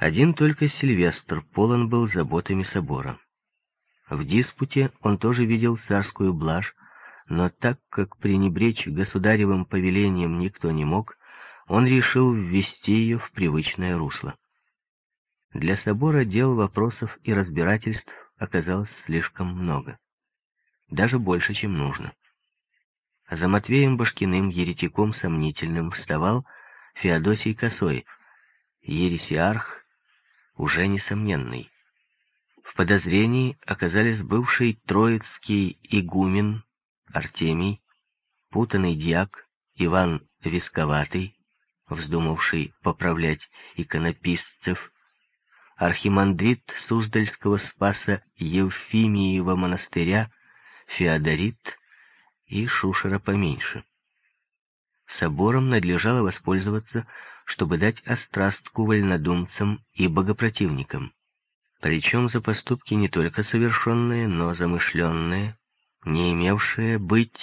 Один только Сильвестр полон был заботами собора. В диспуте он тоже видел царскую блажь, но так как пренебречь государевым повелением никто не мог, он решил ввести ее в привычное русло. Для собора дел, вопросов и разбирательств оказалось слишком много. Даже больше, чем нужно. За Матвеем Башкиным, еретиком сомнительным, вставал Феодосий Косой, ересиарх уже несомненный. В подозрении оказались бывший троицкий игумен Артемий, путанный дьяк Иван Висковатый, вздумавший поправлять иконописцев, архимандрит Суздальского Спаса Евфимиева монастыря Феодорит и Шушера поменьше. Собором надлежало воспользоваться, чтобы дать острастку вольнодумцам и богопротивникам, причем за поступки не только совершенные, но замышленные, не имевшие быть,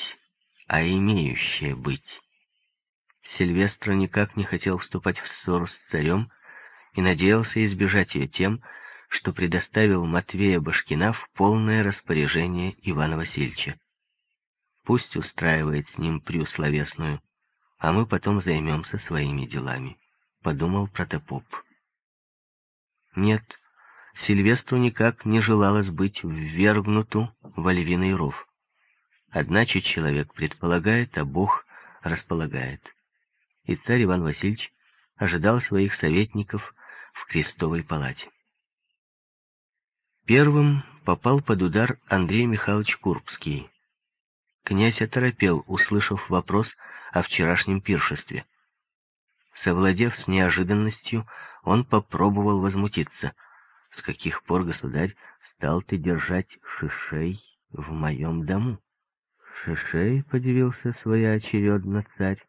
а имеющие быть. Сильвестро никак не хотел вступать в ссору с царем и надеялся избежать ее тем, что предоставил Матвея Башкина в полное распоряжение Ивана Васильевича. Пусть устраивает с ним прю словесную, а мы потом займемся своими делами, — подумал протопоп. Нет, Сильвестру никак не желалось быть ввергнуту в львиный ров. Одначе человек предполагает, а Бог располагает. И царь Иван Васильевич ожидал своих советников в крестовой палате. Первым попал под удар Андрей Михайлович Курбский. Князь оторопел, услышав вопрос о вчерашнем пиршестве. Совладев с неожиданностью, он попробовал возмутиться. «С каких пор, государь, стал ты держать шишей в моем дому?» «Шишей?» — подивился своеочередно царь.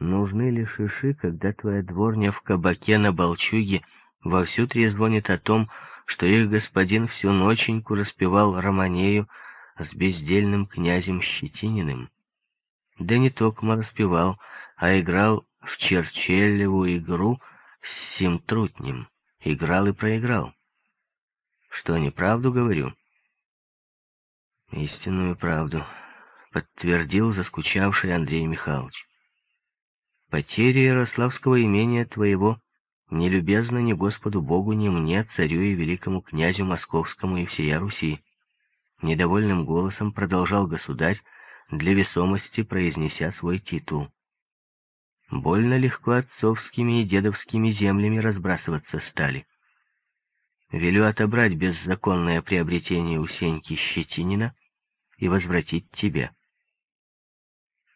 «Нужны ли шиши, когда твоя дворня в кабаке на Болчуге вовсю трезвонит о том, что их господин всю ноченьку распевал романею с бездельным князем Щетининым?» Да не только распевал, а играл в черчелеву игру с Симтрутнем. Играл и проиграл. Что, неправду говорю? Истинную правду, подтвердил заскучавший Андрей Михайлович. Потеря Ярославского имения твоего не любезно ни Господу Богу, ни мне, царю и великому князю Московскому и всея Руси. Недовольным голосом продолжал государь, для весомости произнеся свой титул. Больно легко отцовскими и дедовскими землями разбрасываться стали. Велю отобрать беззаконное приобретение у Сеньки Щетинина и возвратить тебе.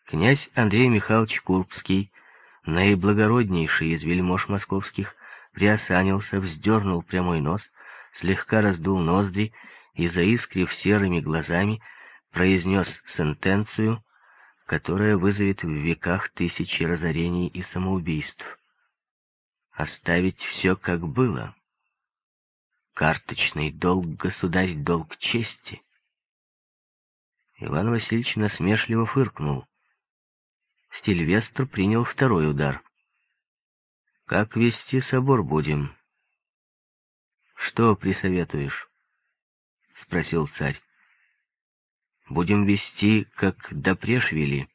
Князь Андрей Михайлович Курбский, наиблагороднейший из вельмож московских, приосанился, вздернул прямой нос, слегка раздул ноздри и, заискрив серыми глазами, произнес сентенцию, которая вызовет в веках тысячи разорений и самоубийств. Оставить все как было. Карточный долг, государь, долг чести. Иван Васильевич насмешливо фыркнул. Стильвестр принял второй удар. «Как вести собор будем?» «Что присоветуешь?» — спросил царь. Будем вести, как допреж вели.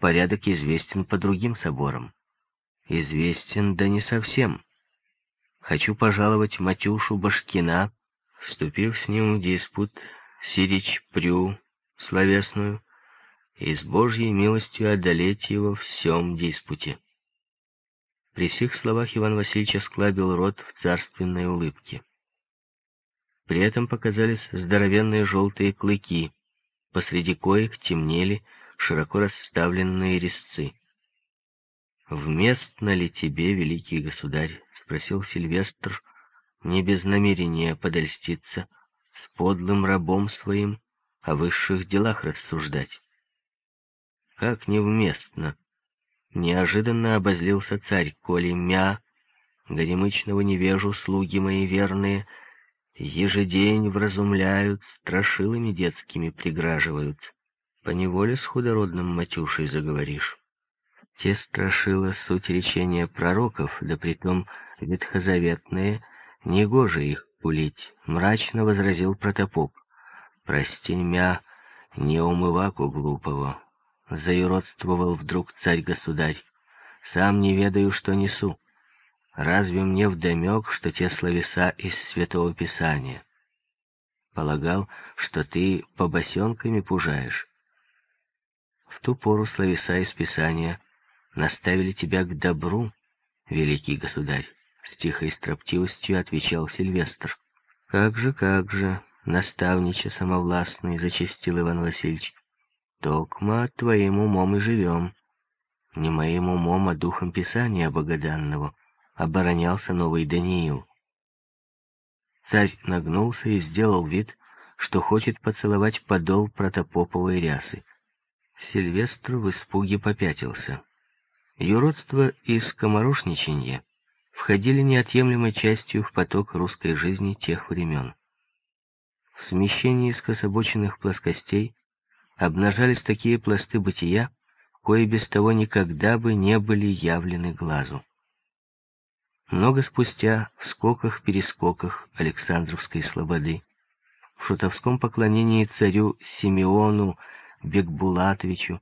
Порядок известен по другим соборам. Известен, да не совсем. Хочу пожаловать Матюшу Башкина, вступив с ним в диспут, Сирич Прю, словесную, и с Божьей милостью одолеть его в всем диспуте. При сих словах Иван Васильевич осклабил рот в царственной улыбке. При этом показались здоровенные желтые клыки, посреди коек темнели широко расставленные резцы. «Вместно ли тебе, великий государь?» — спросил Сильвестр, не без намерения подольститься, с подлым рабом своим о высших делах рассуждать. «Как невместно!» Неожиданно обозлился царь, коли мя, горемычного невежу слуги мои верные — Ежедень вразумляют, страшилами детскими приграживают. Поневоле с худородным Матюшей заговоришь. Те страшила суть речения пророков, да притом ветхозаветные, негоже их пулить, мрачно возразил протопоп. Прости мя, не умываку глупого, заиродствовал вдруг царь-государь. Сам не ведаю, что несу. Разве мне вдомек, что те словеса из Святого Писания? Полагал, что ты побосенками пужаешь. В ту пору словеса из Писания наставили тебя к добру, великий государь. С тихой строптивостью отвечал Сильвестр. Как же, как же, наставнича самовластный, зачастил Иван Васильевич. Токма твоим умом и живем. Не моим умом, а духом Писания Богоданного, оборонялся новый Даниил. Царь нагнулся и сделал вид, что хочет поцеловать подол протопоповой рясы. Сильвестр в испуге попятился. Юродство и скоморошничанье входили неотъемлемой частью в поток русской жизни тех времен. В смещении скособоченных плоскостей обнажались такие пласты бытия, кои без того никогда бы не были явлены глазу. Много спустя, в скоках-перескоках Александровской слободы, в шутовском поклонении царю Симеону Бекбулатовичу,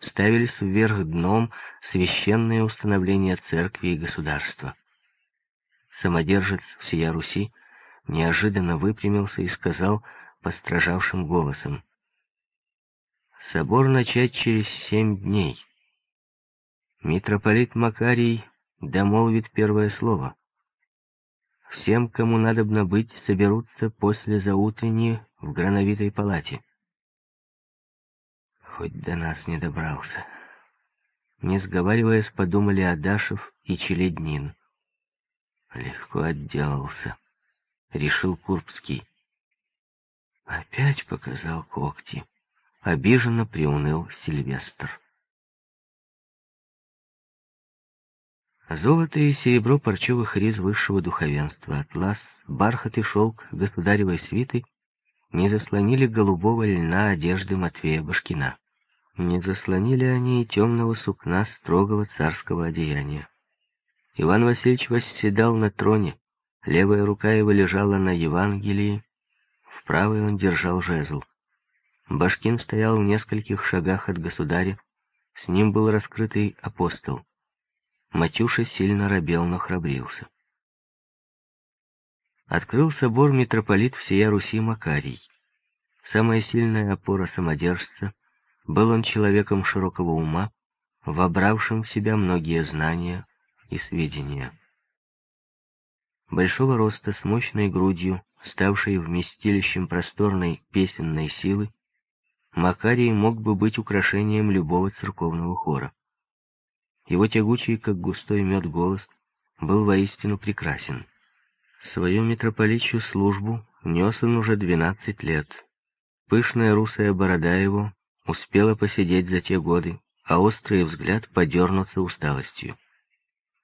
ставились вверх дном священные установления церкви и государства. Самодержец всея Руси неожиданно выпрямился и сказал постражавшим голосом, «Собор начать через семь дней. Митрополит Макарий домолвит первое слово. Всем, кому надобно быть, соберутся после заутренней в грановитой палате. Хоть до нас не добрался. Не сговариваясь, подумали Адашев и Челеднин. Легко отделался, решил Курбский. Опять показал когти. Обиженно приуныл Сильвестр. Золото и серебро парчевых риз высшего духовенства, атлас, бархат и шелк государевой свиты не заслонили голубого льна одежды Матвея Башкина. Не заслонили они и темного сукна строгого царского одеяния. Иван Васильевич восседал на троне, левая рука его лежала на Евангелии, в правой он держал жезл. Башкин стоял в нескольких шагах от государя, с ним был раскрытый апостол. Матюша сильно робел, но храбрился. Открыл собор митрополит всея Руси Макарий. Самая сильная опора самодержца, был он человеком широкого ума, вобравшим в себя многие знания, и сведения. Большого роста, с мощной грудью, ставшей вместилищем просторной песенной силы, Макарий мог бы быть украшением любого церковного хора. Его тягучий, как густой мед, голос был воистину прекрасен. Свою митрополичью службу нес он уже двенадцать лет. Пышная русая борода его успела посидеть за те годы, а острый взгляд подернуться усталостью.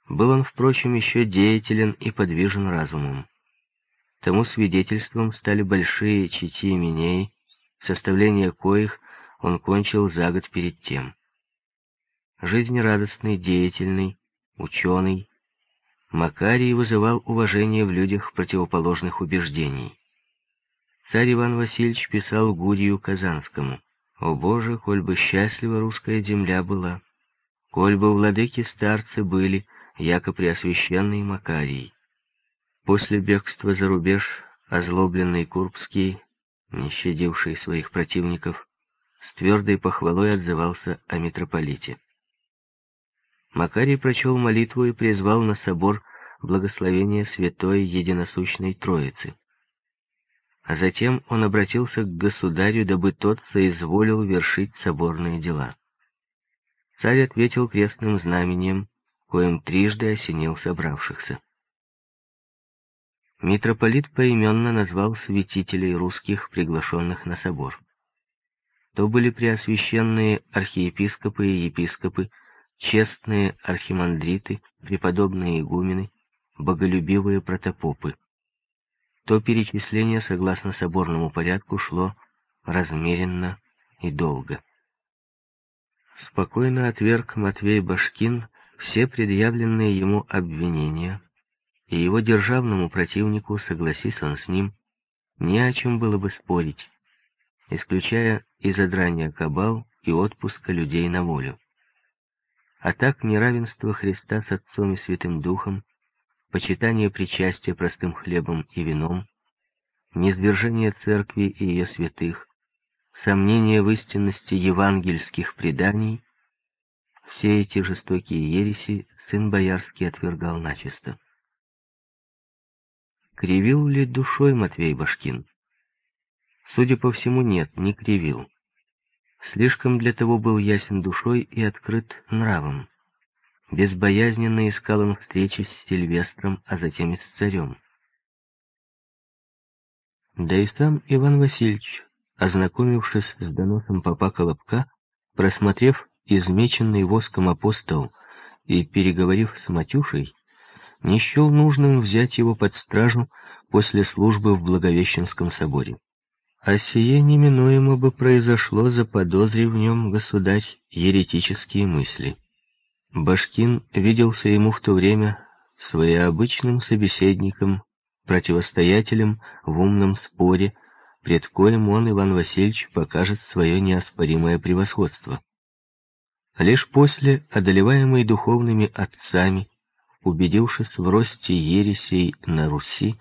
Был он, впрочем, еще деятелен и подвижен разумом. Тому свидетельством стали большие чити именей, составление коих он кончил за год перед тем. Жизнерадостный, деятельный, ученый, Макарий вызывал уважение в людях противоположных убеждений. Царь Иван Васильевич писал Гудию Казанскому, «О Боже, коль бы счастлива русская земля была, коль бы владыки старцы были, яко преосвященный Макарий. После бегства за рубеж озлобленный Курбский, не щадивший своих противников, с твердой похвалой отзывался о митрополите. Макарий прочел молитву и призвал на собор благословение Святой Единосущной Троицы. А затем он обратился к государю, дабы тот соизволил вершить соборные дела. Царь ответил крестным знамением, коим трижды осенил собравшихся. Митрополит поименно назвал святителей русских, приглашенных на собор. То были преосвященные архиепископы и епископы, честные архимандриты, преподобные игумены, боголюбивые протопопы. То перечисление, согласно соборному порядку, шло размеренно и долго. спокойно отверг Матвей Башкин все предъявленные ему обвинения, и его державному противнику, согласись он с ним, не о чем было бы спорить, исключая и задрание кабал, и отпуска людей на волю. А так неравенство Христа с Отцом и Святым Духом, почитание причастия простым хлебом и вином, низвержение церкви и ее святых, сомнение в истинности евангельских преданий, все эти жестокие ереси сын Боярский отвергал начисто. Кривил ли душой Матвей Башкин? Судя по всему, нет, не кривил. Слишком для того был ясен душой и открыт нравом. Безбоязненно искал он встречи с Сильвестром, а затем и с царем. Да и сам Иван Васильевич, ознакомившись с доносом папа Колобка, просмотрев измеченный воском апостол и переговорив с Матюшей, не счел нужным взять его под стражу после службы в Благовещенском соборе. А сие неминуемо бы произошло, заподозрив в нем государь еретические мысли. Башкин виделся ему в то время своеобычным собеседником, противостоятелем в умном споре, пред коем он, Иван Васильевич, покажет свое неоспоримое превосходство. Лишь после, одолеваемой духовными отцами, убедившись в росте ересей на Руси,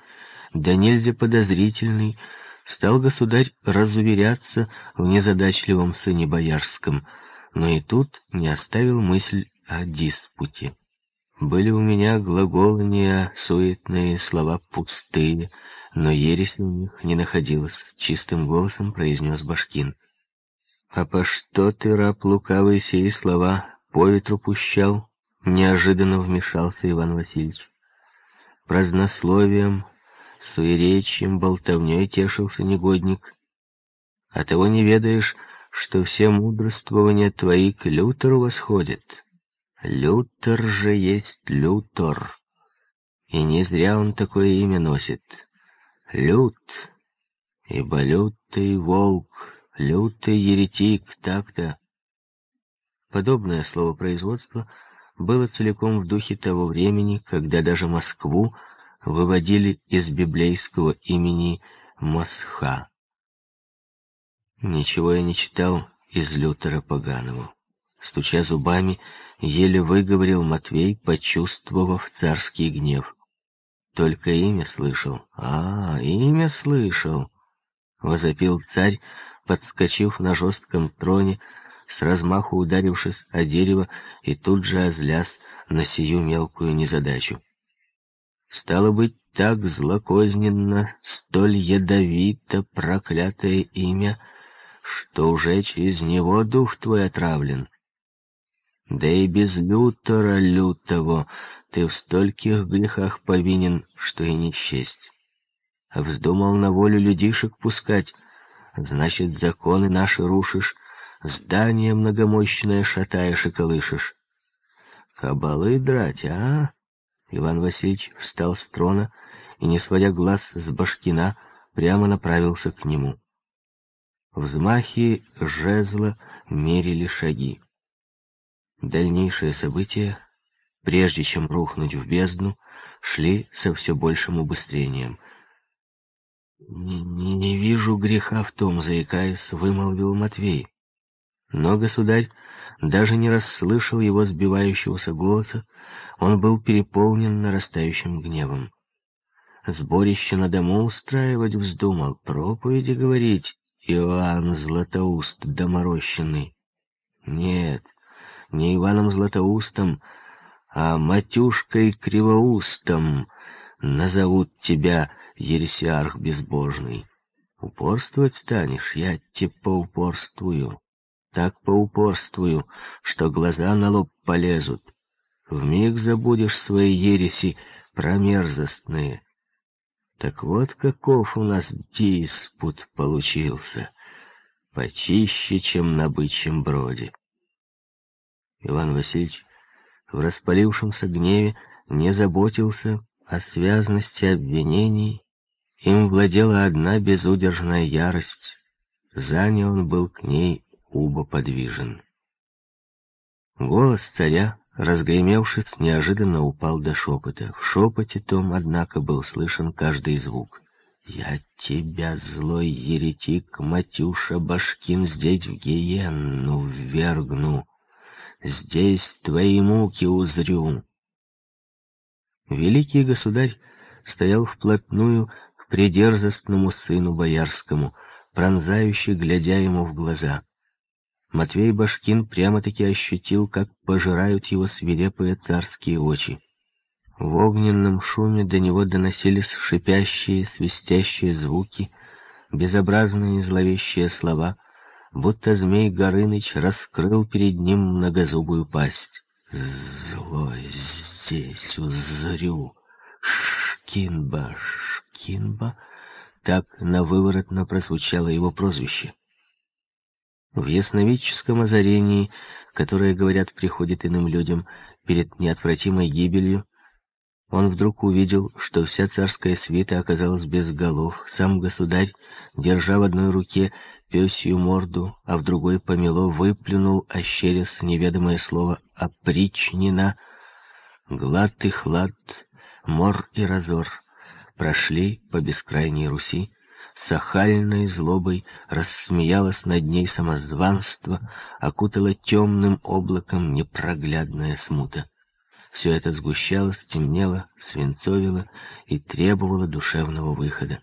да нельзя подозрительный, стал государь разуверяться в незадачливом сыне боярском, но и тут не оставил мысль о диспуте. Были у меня глаголания суетные, слова пустые, но ереси у них не находилось, чистым голосом произнес Башкин. «А по что ты, раб лукавый, сии слова по ветру пущал?» Неожиданно вмешался Иван Васильевич. Празднословием, суеречием, болтовней тешился негодник. А того не ведаешь, что все мудрствования твои к Лютеру восходят. Лютер же есть Лютор, и не зря он такое имя носит. Лют, ибо лютый волк, лютый еретик, так-то. Подобное словопроизводство — было целиком в духе того времени, когда даже Москву выводили из библейского имени Мосха. Ничего я не читал из Лютера Поганого. Стуча зубами, еле выговорил Матвей, почувствовав царский гнев. Только имя слышал. А, имя слышал! Возопил царь, подскочив на жестком троне, с размаху ударившись о дерево и тут же озляс на сию мелкую незадачу. Стало быть, так злокозненно, столь ядовито проклятое имя, что уже через него дух твой отравлен. Да и без лютора лютого ты в стольких грехах повинен, что и не счесть. Вздумал на волю людишек пускать, значит, законы наши рушишь, Здание многомощное шатаешь и колышешь. Кабалы драть, а? Иван Васильевич встал с трона и, не сводя глаз с Башкина, прямо направился к нему. Взмахи жезла мерили шаги. Дальнейшие события, прежде чем рухнуть в бездну, шли со все большим убыстрением. «Не, не вижу греха в том», — заикаясь, вымолвил Матвей. Но государь даже не расслышал его сбивающегося голоса, он был переполнен нарастающим гневом. Сборище на дому устраивать вздумал, проповеди говорить, Иоанн Златоуст доморощенный. Нет, не Иваном Златоустом, а Матюшкой Кривоустом назовут тебя ересиарх безбожный. Упорствовать станешь, я тебе поупорствую так поупорствую, что глаза на лоб полезут. Вмиг забудешь свои ереси промерзостные. Так вот каков у нас диспут получился, почище, чем на бычьем броде. Иван Васильевич в распалившемся гневе не заботился о связности обвинений, им владела одна безудержная ярость, занял он был к ней Уба подвижен. Голос царя, разгремевшись, неожиданно упал до шепота. В шепоте том, однако, был слышен каждый звук. «Я тебя, злой еретик, Матюша Башкин, здесь в гиенну ввергну, здесь твои муки узрю». Великий государь стоял вплотную к придерзостному сыну боярскому, пронзающе глядя ему в глаза. Матвей Башкин прямо-таки ощутил, как пожирают его свирепые царские очи. В огненном шуме до него доносились шипящие, свистящие звуки, безобразные зловещие слова, будто змей Горыныч раскрыл перед ним многозубую пасть. «Злой здесь узрю! Шкинба, Шкинба!» Так на выворотно прозвучало его прозвище. В ясновидческом озарении, которое, говорят, приходит иным людям перед неотвратимой гибелью, он вдруг увидел, что вся царская свита оказалась без голов. Сам государь, держа в одной руке пёсью морду, а в другой помело, выплюнул, ощерясь неведомое слово «опричнина». Глад и хлад, мор и разор прошли по бескрайней Руси, с охальной злобой рассмеялось над ней самозванство, окутало темным облаком непроглядная смута. Все это сгущалось, темнело, свинцовило и требовало душевного выхода.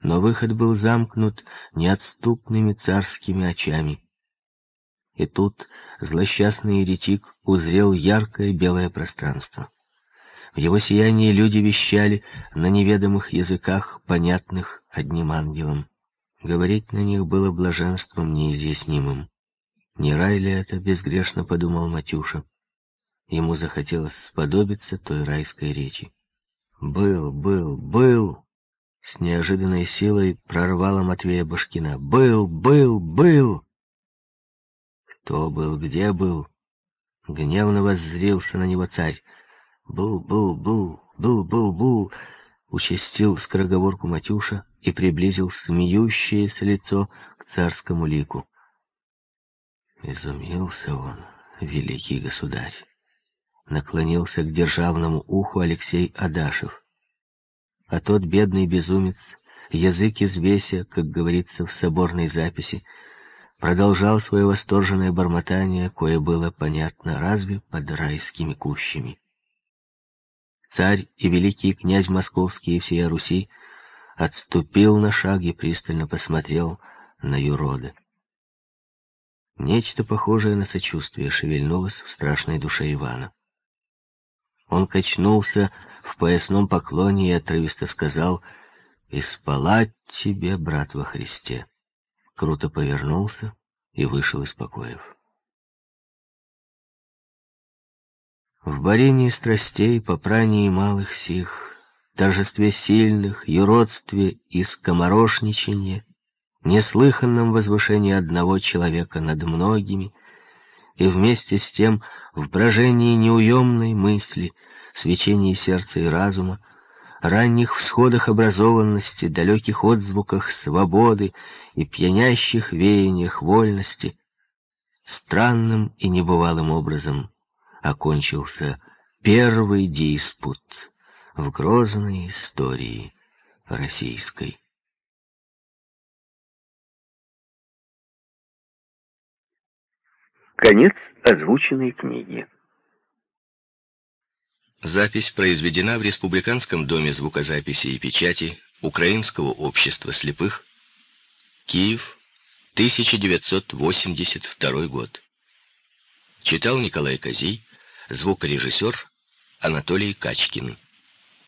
Но выход был замкнут неотступными царскими очами. И тут злосчастный еретик узрел яркое белое пространство. В его сиянии люди вещали на неведомых языках, понятных одним ангелом. Говорить на них было блаженством неизъяснимым. Не рай ли это, безгрешно подумал Матюша. Ему захотелось сподобиться той райской речи. «Был, был, был!» С неожиданной силой прорвала Матвея Башкина. «Был, был, был!» Кто был, где был? Гневно воззрился на него царь. «Был, был, был, был, был, был!» Участил скороговорку Матюша и приблизил смеющееся лицо к царскому лику. Изумился он, великий государь наклонился к державному уху Алексей Адашев. А тот бедный безумец, язык извеся, как говорится в соборной записи, продолжал свое восторженное бормотание, кое было понятно разве под райскими кущами. Царь и великий князь Московский и всея Руси отступил на шаг и пристально посмотрел на юрода. Нечто похожее на сочувствие шевельнулось в страшной душе Ивана. Он качнулся в поясном поклоне и отрывисто сказал «И тебе, брат во Христе». Круто повернулся и вышел из покоев. В борении страстей, попрании малых сих, торжестве сильных, юродстве и скоморошничанье, неслыханном возвышении одного человека над многими — и вместе с тем в брожении неуемной мысли, свечении сердца и разума, ранних всходах образованности, далеких отзвуках свободы и пьянящих веяниях вольности, странным и небывалым образом окончился первый диспут в грозной истории российской. Конец озвученной книги. Запись произведена в Республиканском доме звукозаписи и печати Украинского общества слепых, Киев, 1982 год. Читал Николай Козий, звукорежиссер Анатолий Качкин.